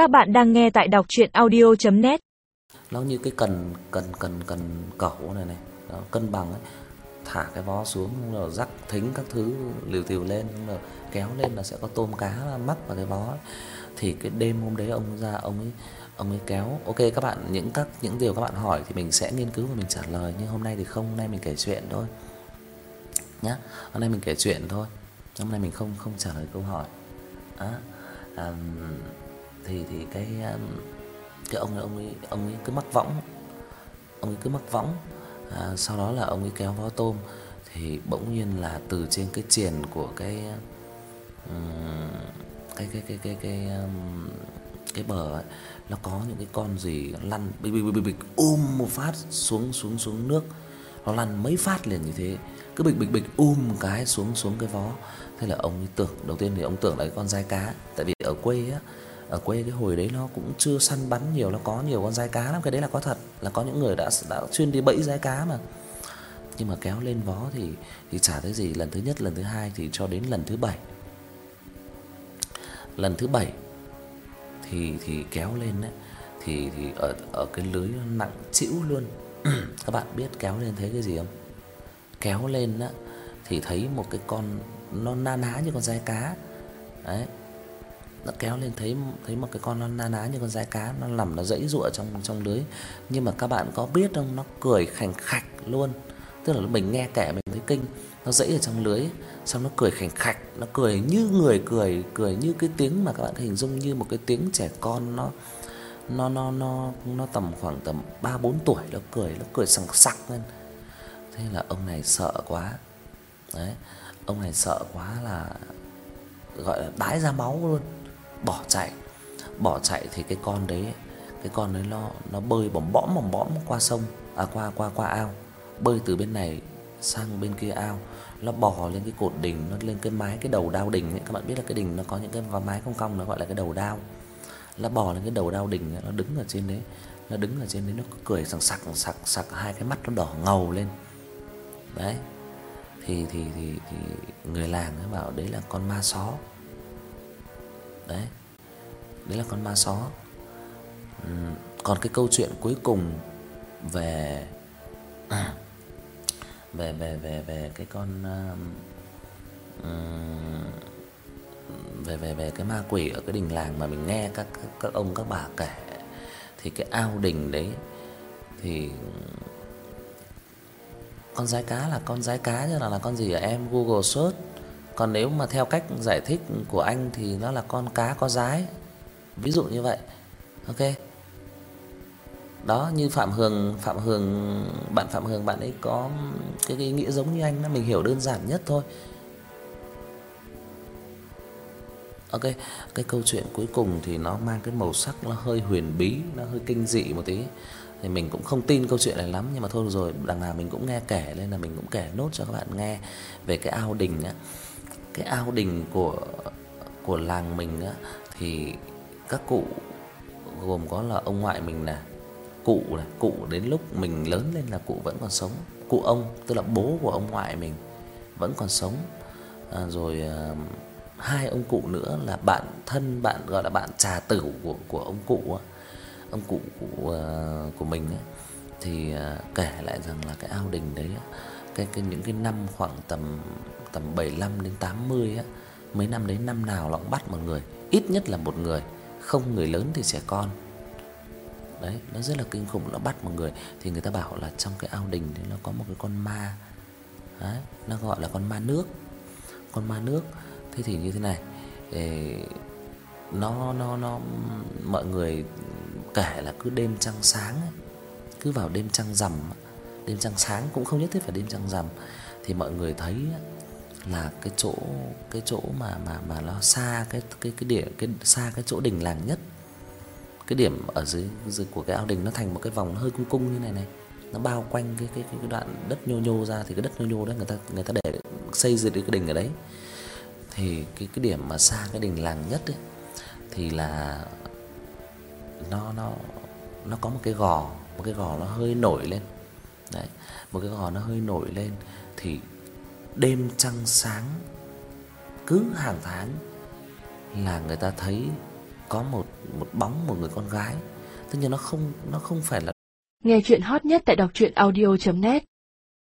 Các bạn đang nghe tại đọc audio net Nó như cái cần cần cần cần cẩu này này, đó, cân bằng ấy. Thả cái vó xuống rồi rắc thính các thứ liều tiều lên rồi kéo lên là sẽ có tôm cá mắc vào cái vó. Ấy. Thì cái đêm hôm đấy ông ra ông ấy ông ấy kéo. Ok các bạn, những các những điều các bạn hỏi thì mình sẽ nghiên cứu và mình trả lời nhưng hôm nay thì không, hôm nay mình kể chuyện thôi. Nhá. Hôm nay mình kể chuyện thôi. Hôm nay mình không không trả lời câu hỏi. Á. À, thì thì cái um, cái ông ấy ông ấy ông ấy cứ mắc võng. Ông ấy cứ mắc võng. À, sau đó là ông ấy kéo vó tôm thì bỗng nhiên là từ trên cái triền của cái um, cái cái cái cái cái um, cái bờ ấy nó có những cái con gì lăn bịch bịch bịch bịch ôm một phát xuống xuống xuống nước. Nó lăn mấy phát liền như thế. Cứ bịch bịch bịch um một cái xuống xuống cái vó. Thế là ông ấy tưởng đầu tiên thì ông tưởng là cái con dai cá, tại vì ở quê á ở quê cái hồi đấy nó cũng chưa săn bắn nhiều, nó có nhiều con dai cá lắm, cái đấy là có thật, là có những người đã đã chuyên đi bẫy dai cá mà. Nhưng mà kéo lên vó thì thì chả thấy gì, lần thứ nhất, lần thứ hai thì cho đến lần thứ bảy. Lần thứ bảy thì thì kéo lên đấy thì thì ở ở cái lưới nó nặng trĩu luôn. Các bạn biết kéo lên thấy cái gì không? Kéo lên á thì thấy một cái con nó na ná như con dai cá. Đấy. Nó kéo lên thấy thấy một cái con nó na ná như con dai cá nó nằm nó giãy dụa trong trong lưới. Nhưng mà các bạn có biết không, nó cười khành khạch luôn. Tức là mình nghe kể mình thấy kinh, nó giãy ở trong lưới, xong nó cười khành khạch, nó cười như người cười, cười như cái tiếng mà các bạn hình dung như một cái tiếng trẻ con nó nó nó nó nó tầm khoảng tầm 3 4 tuổi nó cười, nó cười sằng sặc lên. Thế là ông này sợ quá. Đấy, ông này sợ quá là gọi là đái ra máu luôn, bỏ chạy. Bỏ chạy thì cái con đấy cái con đấy nó nó bơi bõm bõm bõm bõm qua sông, à qua qua qua ao, bơi từ bên này sang bên kia ao, nó bò lên cái cột đỉnh nó lên cái mái cái đầu đao đỉnh ấy, các bạn biết là cái đỉnh nó có những cái mái cong cong nó gọi là cái đầu đao. Nó bò lên cái đầu đao đỉnh nó đứng ở trên đấy, nó đứng ở trên đấy nó cười sằng sặc sặc sặc hai cái mắt nó đỏ ngầu lên. Đấy. Thì thì thì thì người làng nó bảo đấy là con ma só. Đấy. Đấy là con ma só. Còn cái câu chuyện cuối cùng về về về về về cái con về về về cái ma quỷ ở cái đình làng mà mình nghe các các ông, các bà kể, thì cái ao đình đấy thì, con rái cá là con rái cá chứ là là con gì ở em? Google search. Còn nếu mà theo cách giải thích của anh thì nó là con cá có dái. Ví dụ như vậy. Ok. Đó như Phạm Hường, Phạm Hường bạn Phạm Hường bạn ấy có cái cái nghĩa giống như anh đó, mình hiểu đơn giản nhất thôi. Ok, cái câu chuyện cuối cùng thì nó mang cái màu sắc nó hơi huyền bí, nó hơi kinh dị một tí. Thì mình cũng không tin câu chuyện này lắm nhưng mà thôi rồi, đằng nào mình cũng nghe kể nên là mình cũng kể nốt cho các bạn nghe về cái ao đình á. Cái ao đình của của làng mình á thì các cụ gồm có là ông ngoại mình nè, cụ này, cụ đến lúc mình lớn lên là cụ vẫn còn sống. Cụ ông tức là bố của ông ngoại mình vẫn còn sống. À, rồi à, hai ông cụ nữa là bạn thân, bạn gọi là bạn trà tửu của của ông cụ á. Ông cụ của à, của mình á thì à, kể lại rằng là cái ao đình đấy á, cái cái những cái năm khoảng tầm tầm 75 đến 80 á, mấy năm đấy năm nào nó cũng bắt một người, ít nhất là một người, không người lớn thì trẻ con. Đấy, nó rất là kinh khủng, nó bắt một người thì người ta bảo là trong cái ao đình đấy nó có một cái con ma. Đấy, nó gọi là con ma nước. Con ma nước Thế thì như thế này, ê, nó nó nó mọi người kể là cứ đêm trăng sáng ấy, cứ vào đêm trăng rằm, đêm trăng sáng cũng không nhất thiết phải đêm trăng rằm thì mọi người thấy là cái chỗ cái chỗ mà mà mà nó xa cái cái cái điểm cái xa cái chỗ đình làng nhất. Cái điểm ở dưới dưới của cái ao đình nó thành một cái vòng hơi cung cung như này này. Nó bao quanh cái cái cái đoạn đất nhô nhô ra thì cái đất nhô nhô đó người ta người ta để xây dựng cái đình ở đấy thì cái cái điểm mà xa cái đình làng nhất ấy thì là nó nó nó có một cái gò, một cái gò nó hơi nổi lên. Đấy, một cái gò nó hơi nổi lên thì đêm trăng sáng cứ hàng tháng là người ta thấy có một một bóng một người con gái. Tất nhiên nó không nó không phải là Nghe chuyện hot nhất tại đọc truyện audio net